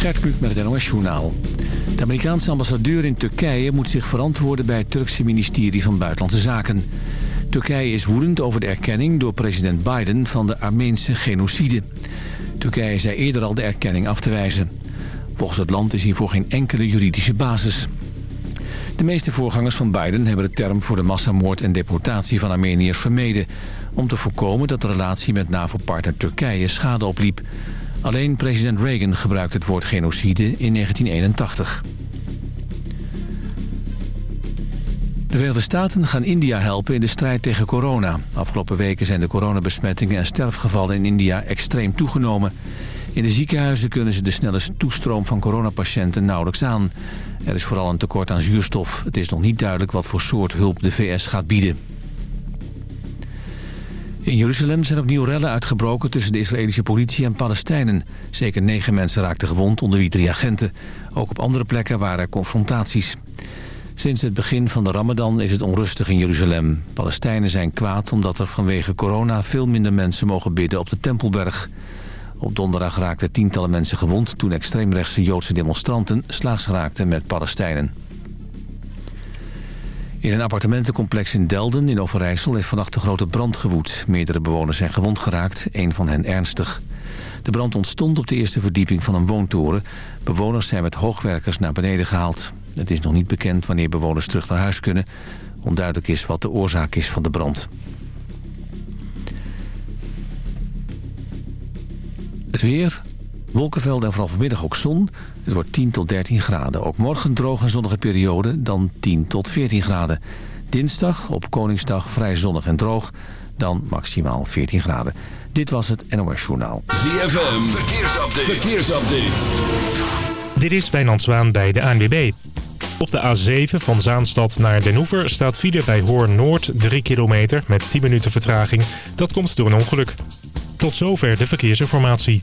Gert Kluk met het NOS Journaal. De Amerikaanse ambassadeur in Turkije moet zich verantwoorden bij het Turkse ministerie van Buitenlandse Zaken. Turkije is woedend over de erkenning door president Biden van de Armeense genocide. Turkije zei eerder al de erkenning af te wijzen. Volgens het land is hiervoor geen enkele juridische basis. De meeste voorgangers van Biden hebben de term voor de massamoord en deportatie van Armeniërs vermeden... om te voorkomen dat de relatie met NAVO-partner Turkije schade opliep. Alleen president Reagan gebruikte het woord genocide in 1981. De Verenigde Staten gaan India helpen in de strijd tegen corona. Afgelopen weken zijn de coronabesmettingen en sterfgevallen in India extreem toegenomen. In de ziekenhuizen kunnen ze de snelle toestroom van coronapatiënten nauwelijks aan. Er is vooral een tekort aan zuurstof. Het is nog niet duidelijk wat voor soort hulp de VS gaat bieden. In Jeruzalem zijn opnieuw rellen uitgebroken tussen de Israëlische politie en Palestijnen. Zeker negen mensen raakten gewond, onder wie drie agenten. Ook op andere plekken waren er confrontaties. Sinds het begin van de ramadan is het onrustig in Jeruzalem. Palestijnen zijn kwaad omdat er vanwege corona veel minder mensen mogen bidden op de Tempelberg. Op donderdag raakten tientallen mensen gewond toen extreemrechtse Joodse demonstranten slaags raakten met Palestijnen. In een appartementencomplex in Delden in Overijssel heeft vannacht een grote brand gewoed. Meerdere bewoners zijn gewond geraakt, een van hen ernstig. De brand ontstond op de eerste verdieping van een woontoren. Bewoners zijn met hoogwerkers naar beneden gehaald. Het is nog niet bekend wanneer bewoners terug naar huis kunnen. Onduidelijk is wat de oorzaak is van de brand. Het weer, wolkenvelden en vooral vanmiddag ook zon. Het wordt 10 tot 13 graden. Ook morgen droog en zonnige periode, dan 10 tot 14 graden. Dinsdag op Koningsdag vrij zonnig en droog, dan maximaal 14 graden. Dit was het NOS Journaal. ZFM, verkeersupdate. verkeersupdate. Dit is Wijnand Zwaan bij de ANWB. Op de A7 van Zaanstad naar Den Hoever staat file bij Hoorn Noord 3 kilometer met 10 minuten vertraging. Dat komt door een ongeluk. Tot zover de verkeersinformatie.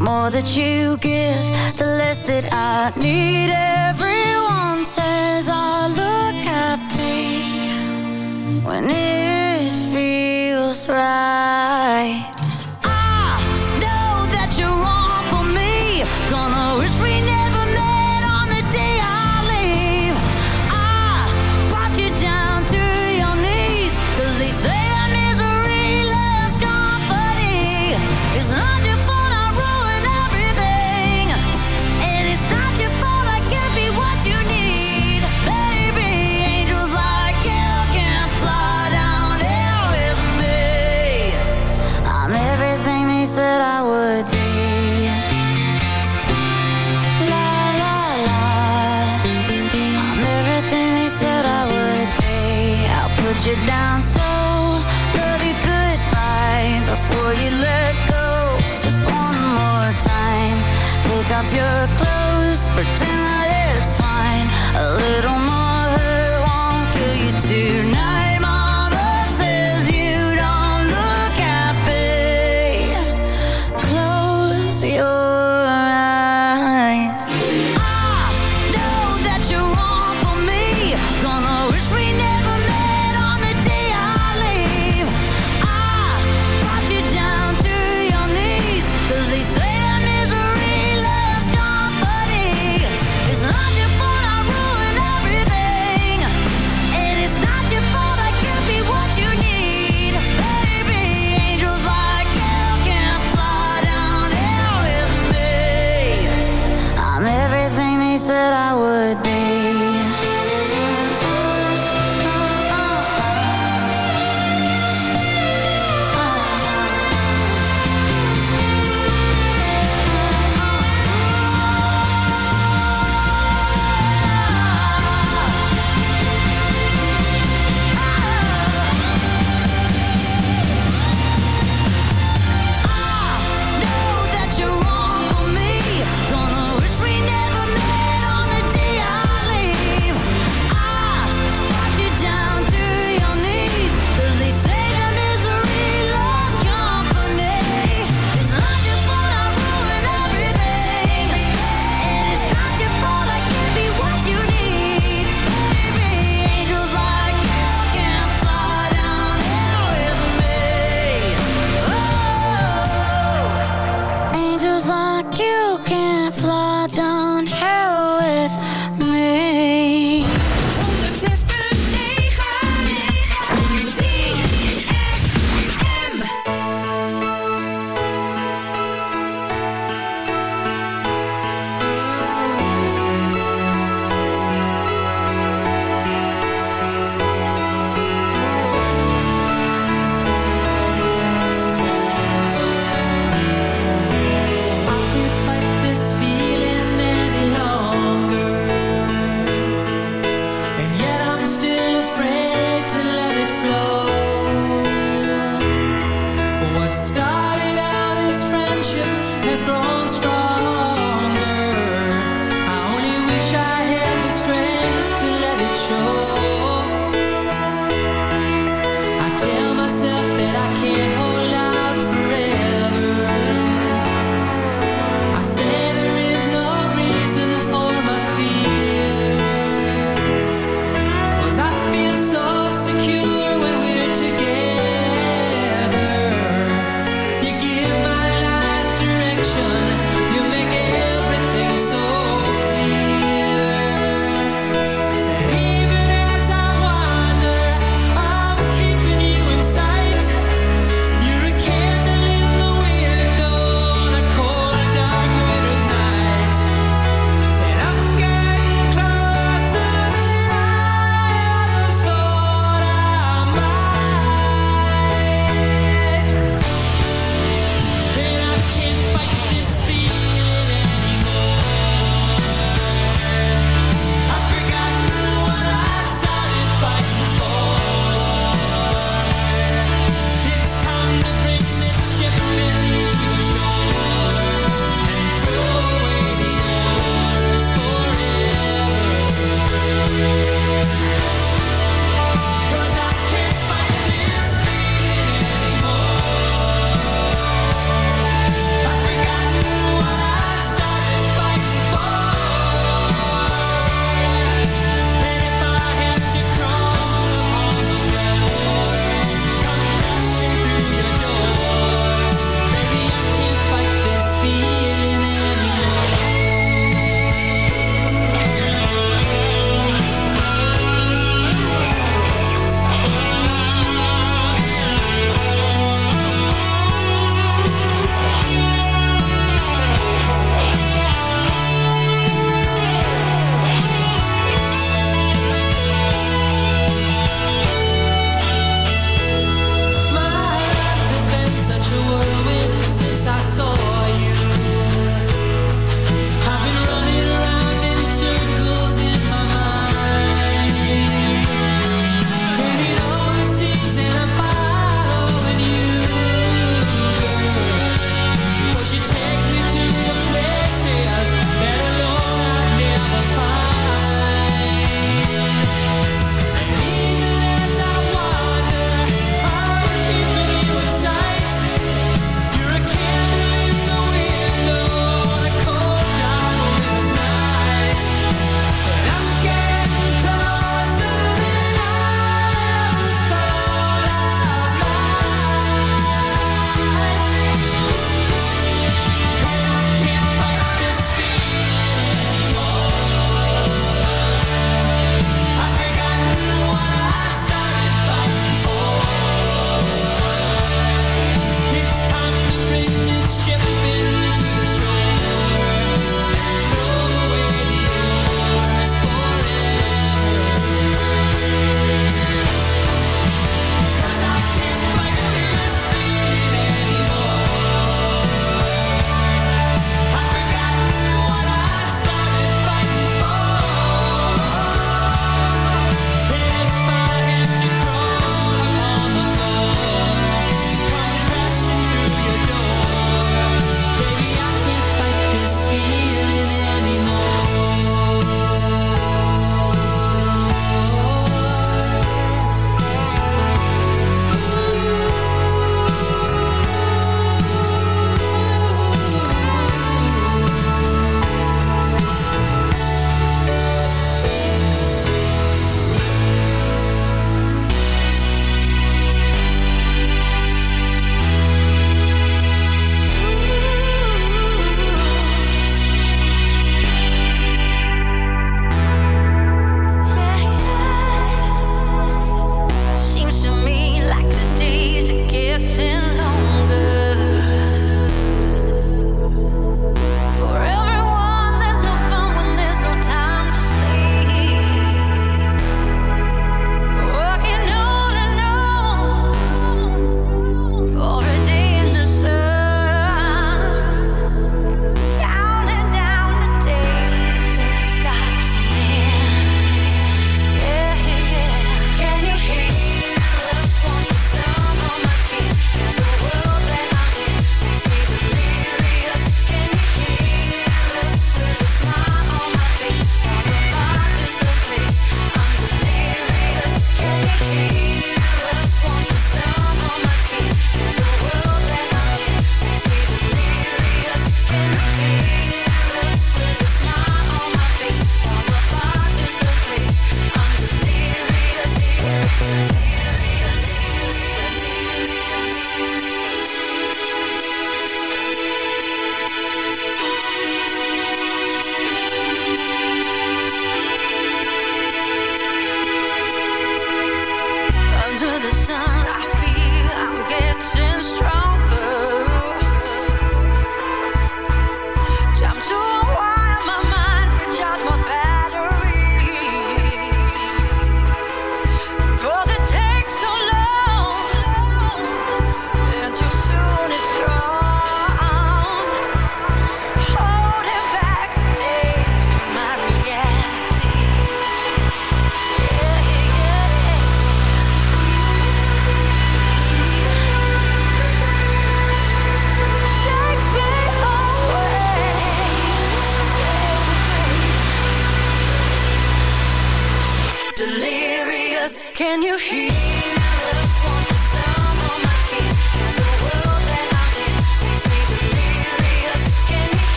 more that you give, the less that I need. Everyone says I look happy When it feels right.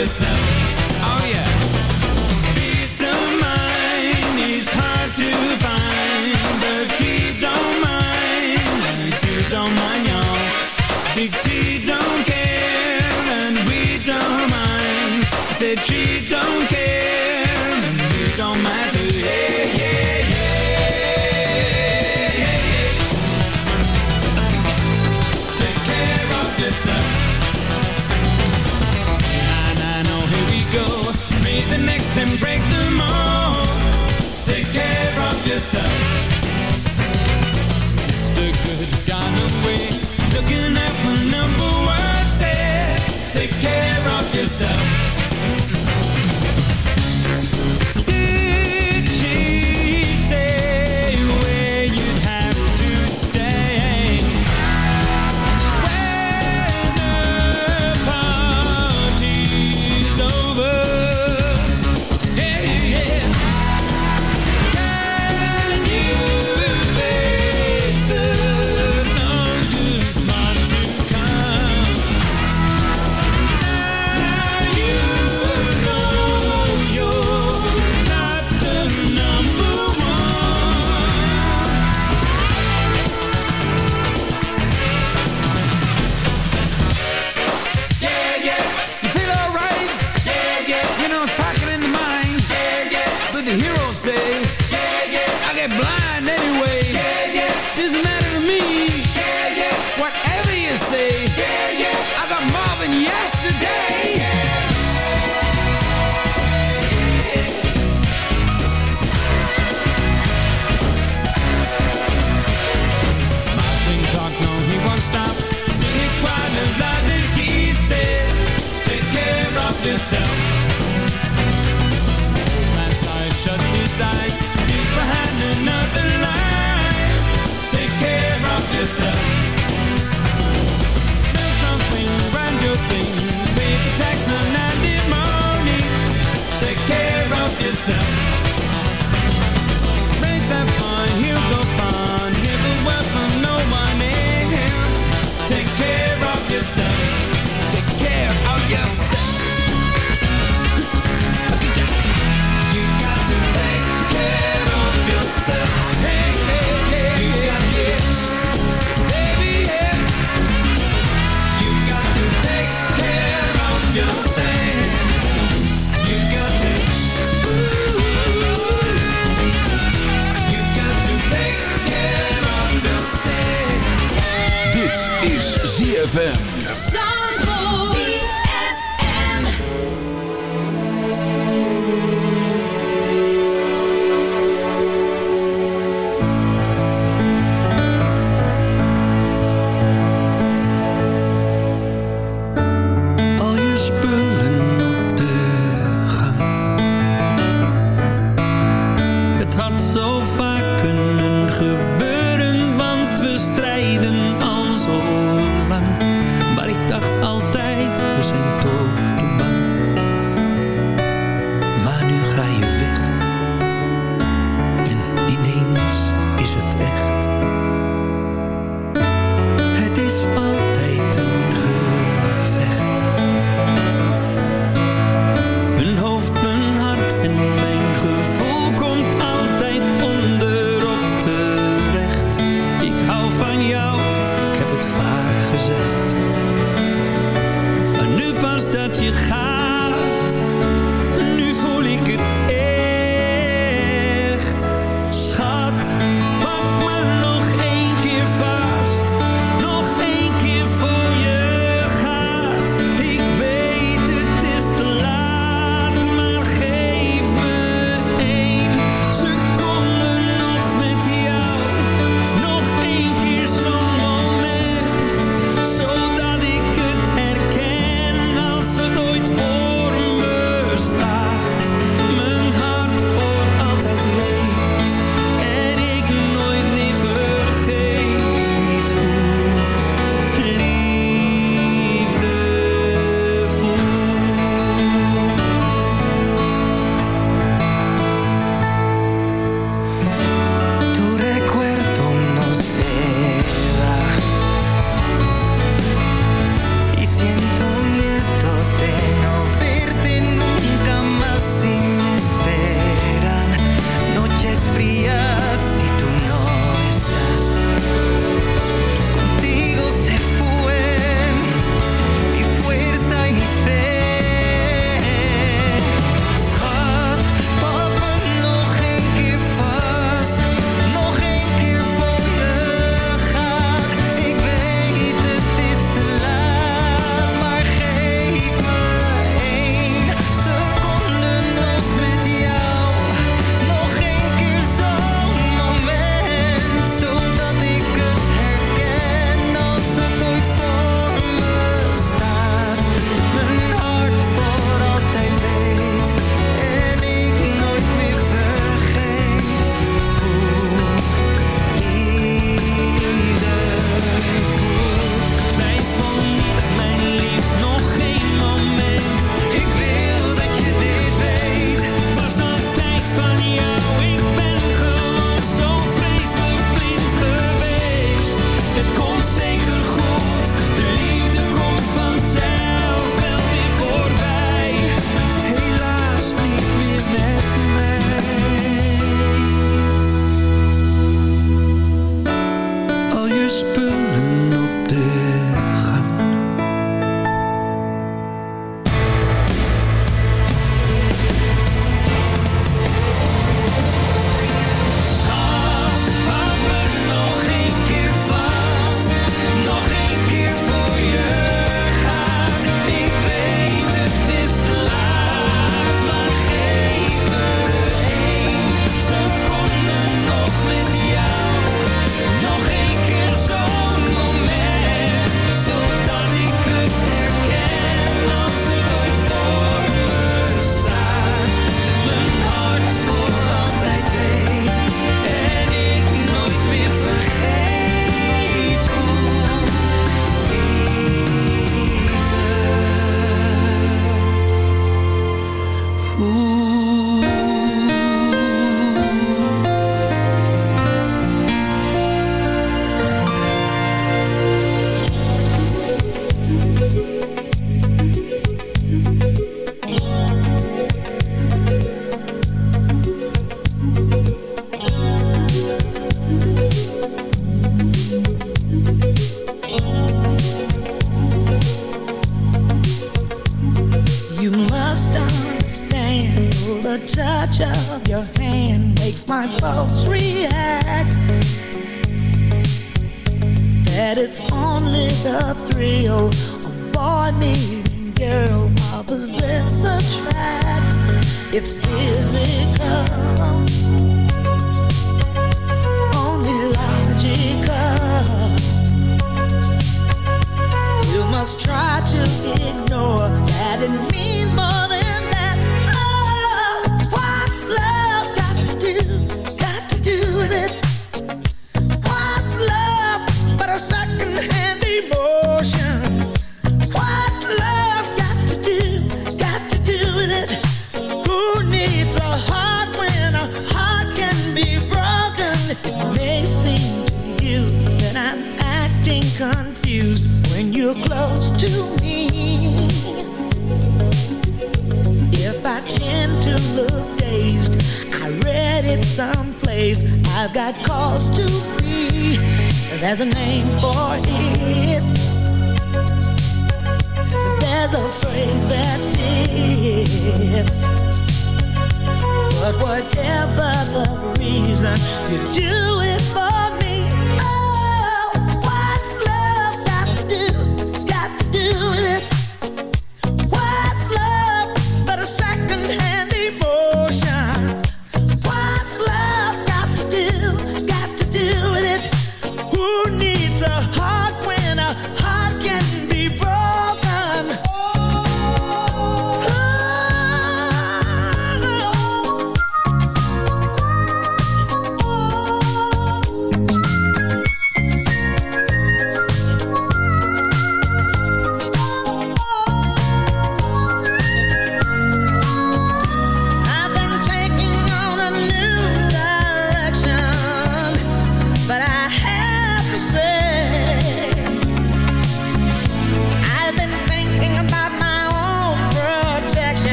Yourself.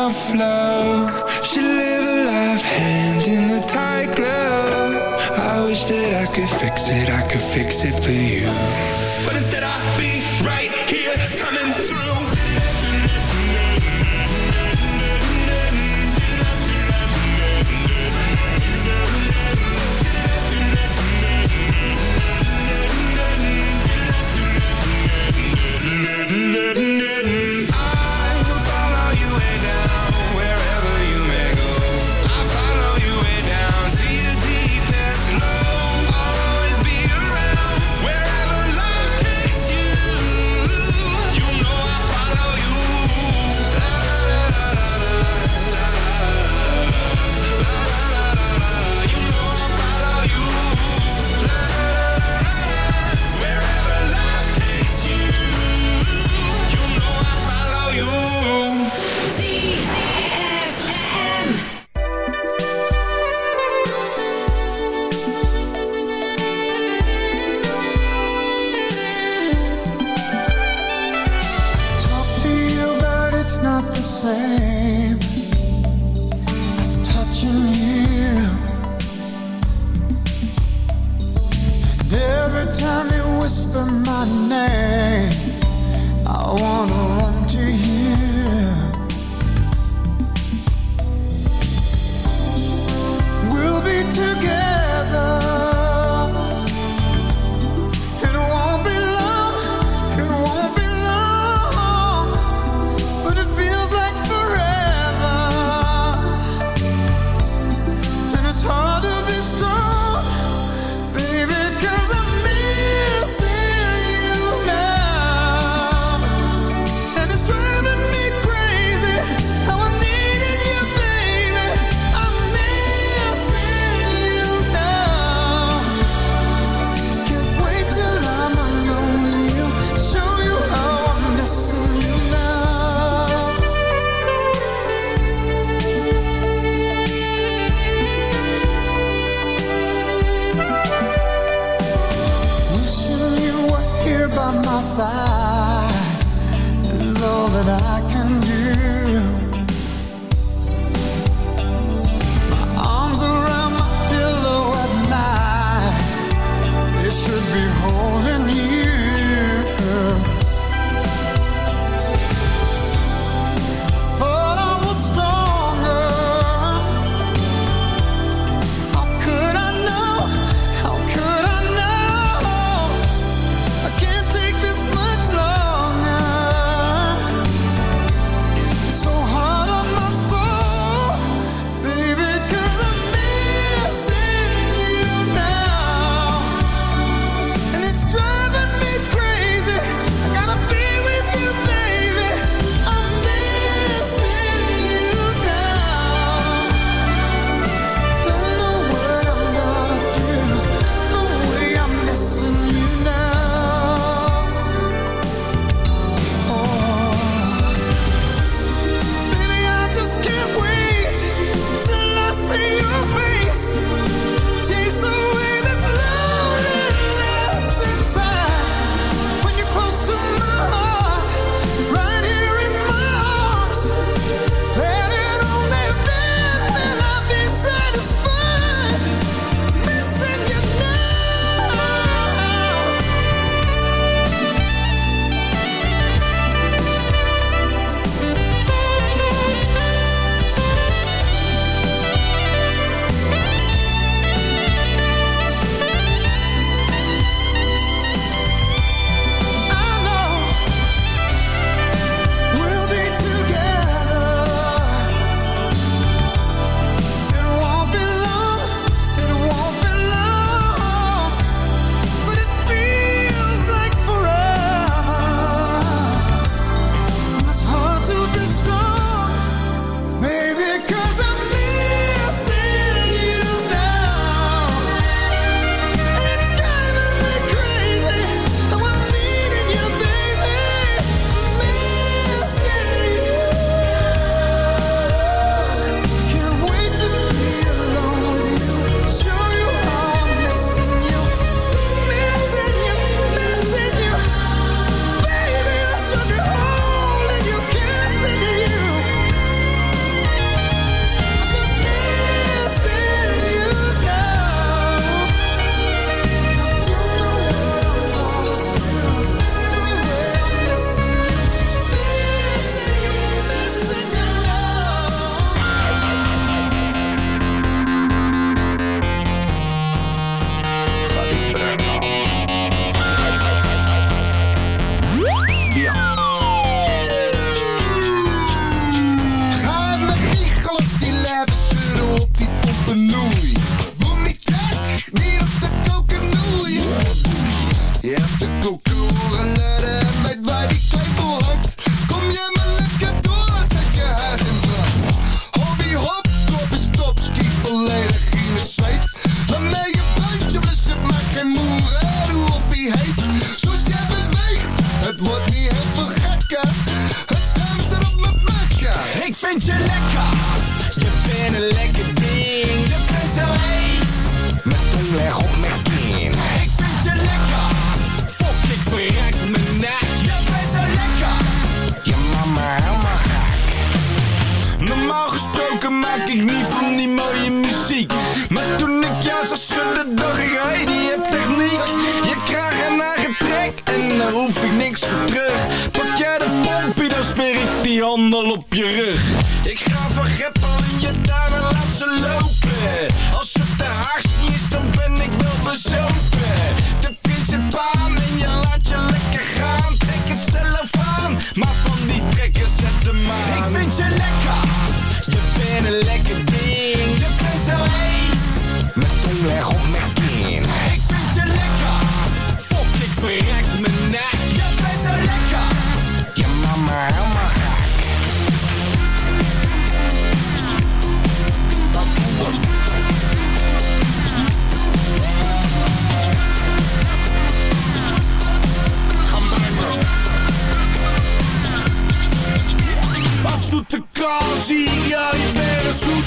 self-love Should live a life hand in a tight glove. I wish that I could fix it, I could fix it for you. But instead I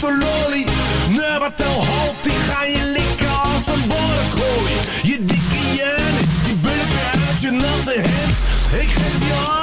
lieve lolly. dan? Halt! die ga je likken als een borrekooi. Je dikke janus, die bulken uit je natte hemd. Ik geef je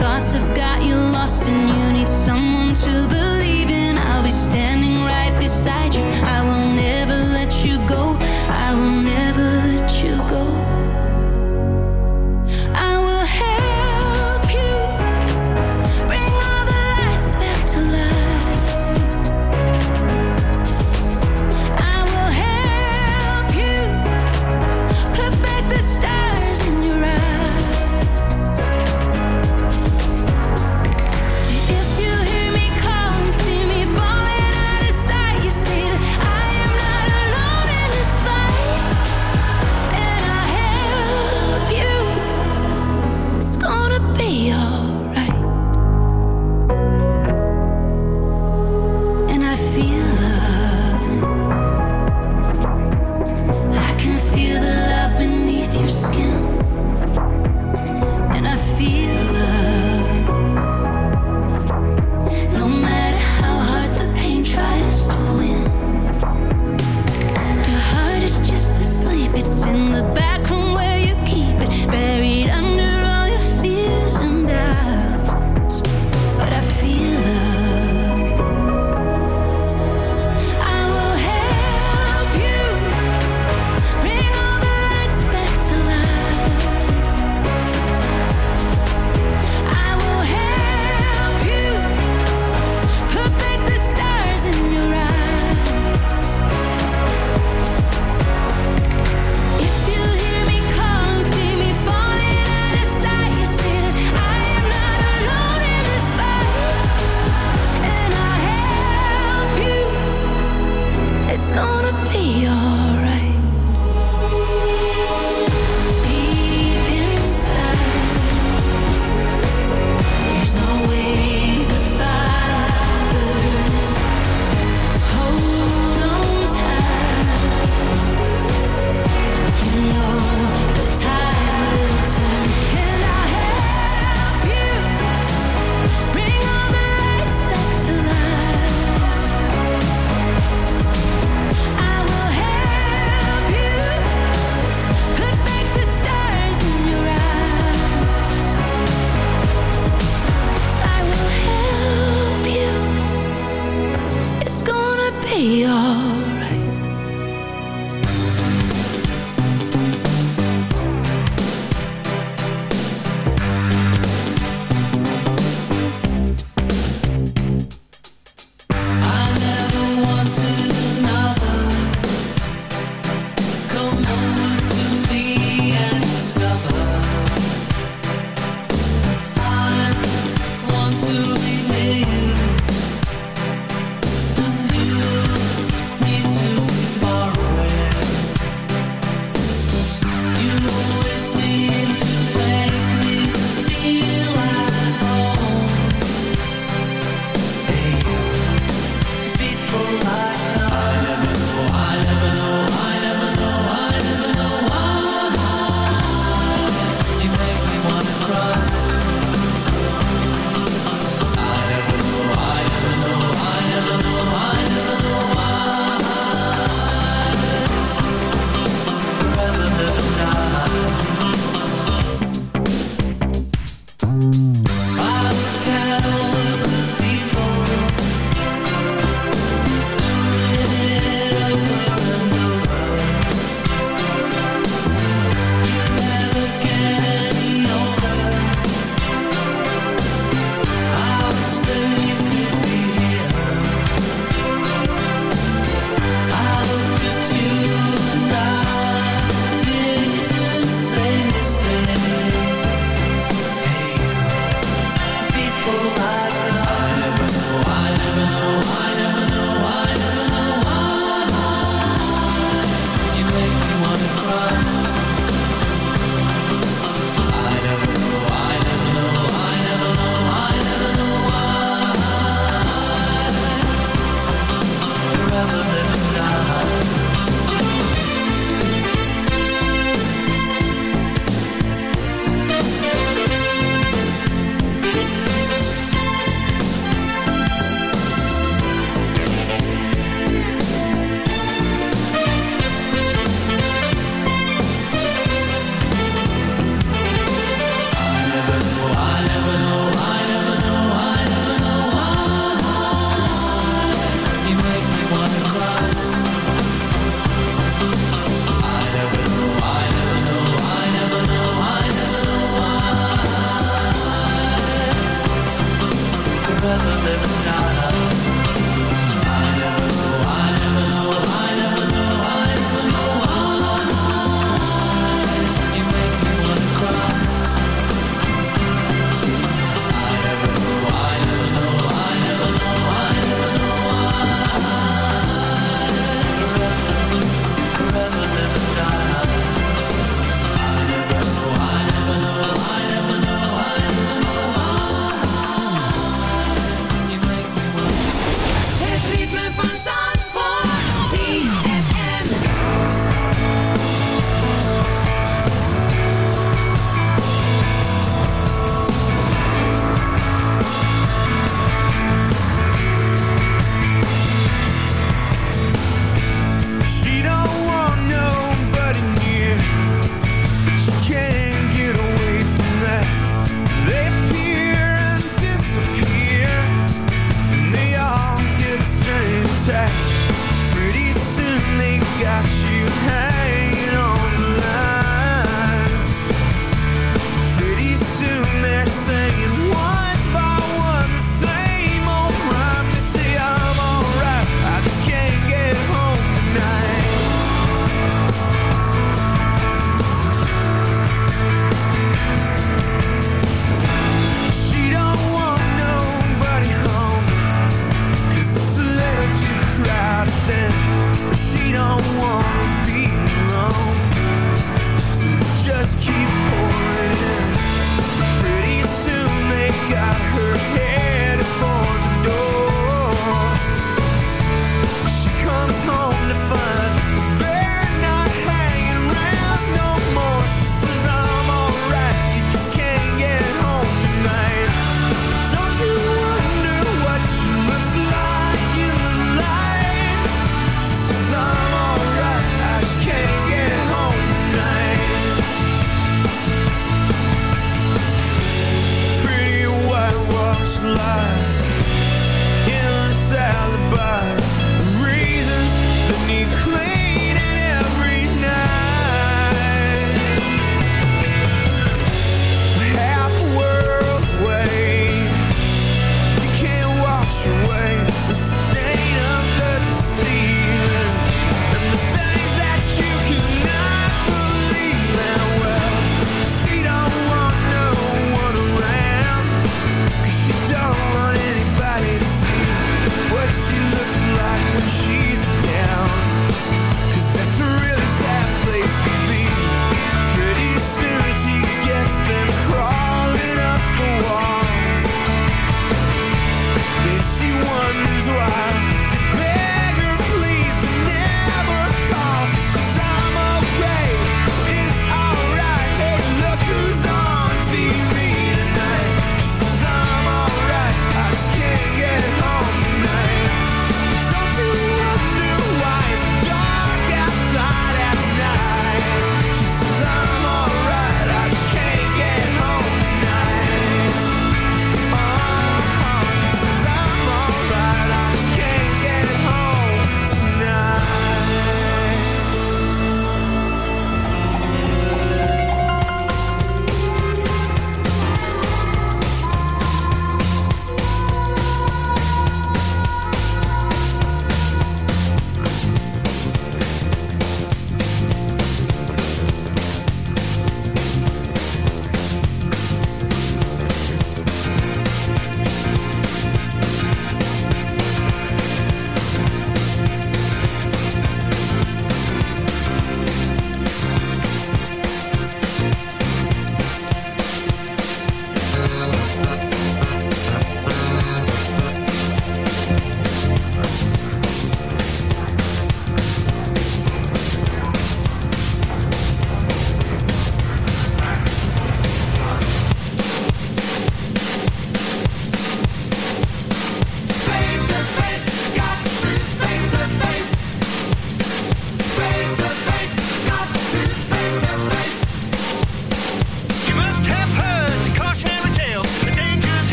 thoughts have got you lost in you